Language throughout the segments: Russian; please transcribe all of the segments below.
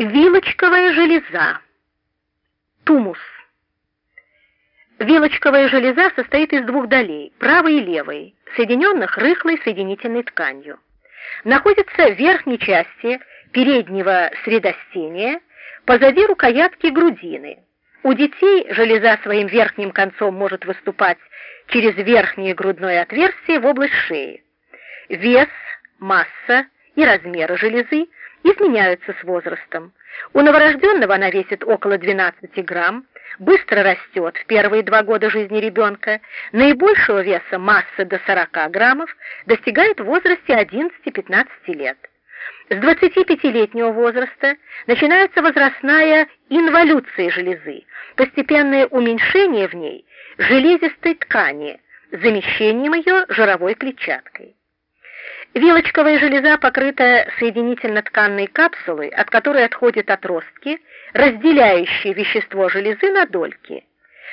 Вилочковая железа. Тумус. Вилочковая железа состоит из двух долей, правой и левой, соединенных рыхлой соединительной тканью. Находится в верхней части переднего средостения, позади рукоятки грудины. У детей железа своим верхним концом может выступать через верхнее грудное отверстие в область шеи. Вес, масса и размеры железы изменяются с возрастом. У новорожденного она весит около 12 грамм, быстро растет в первые два года жизни ребенка, наибольшего веса массы до 40 граммов достигает в возрасте 11-15 лет. С 25-летнего возраста начинается возрастная инволюция железы, постепенное уменьшение в ней железистой ткани, замещением ее жировой клетчаткой. Вилочковая железа покрыта соединительно-тканной капсулой, от которой отходят отростки, разделяющие вещество железы на дольки.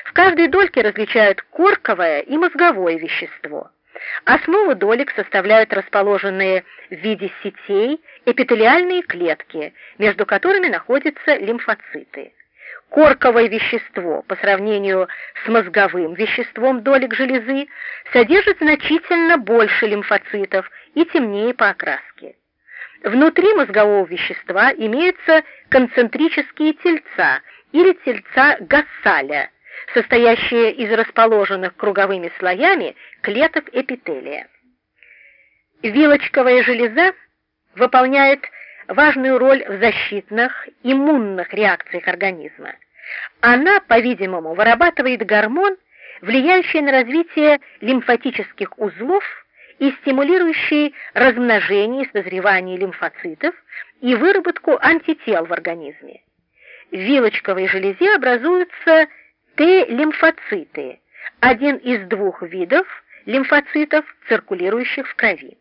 В каждой дольке различают корковое и мозговое вещество. Основу долек составляют расположенные в виде сетей эпителиальные клетки, между которыми находятся лимфоциты. Корковое вещество по сравнению с мозговым веществом долек железы содержит значительно больше лимфоцитов и темнее по окраске. Внутри мозгового вещества имеются концентрические тельца или тельца Гассаля, состоящие из расположенных круговыми слоями клеток эпителия. Вилочковая железа выполняет важную роль в защитных, иммунных реакциях организма. Она, по-видимому, вырабатывает гормон, влияющий на развитие лимфатических узлов и стимулирующий размножение и созревание лимфоцитов и выработку антител в организме. В вилочковой железе образуются Т-лимфоциты, один из двух видов лимфоцитов, циркулирующих в крови.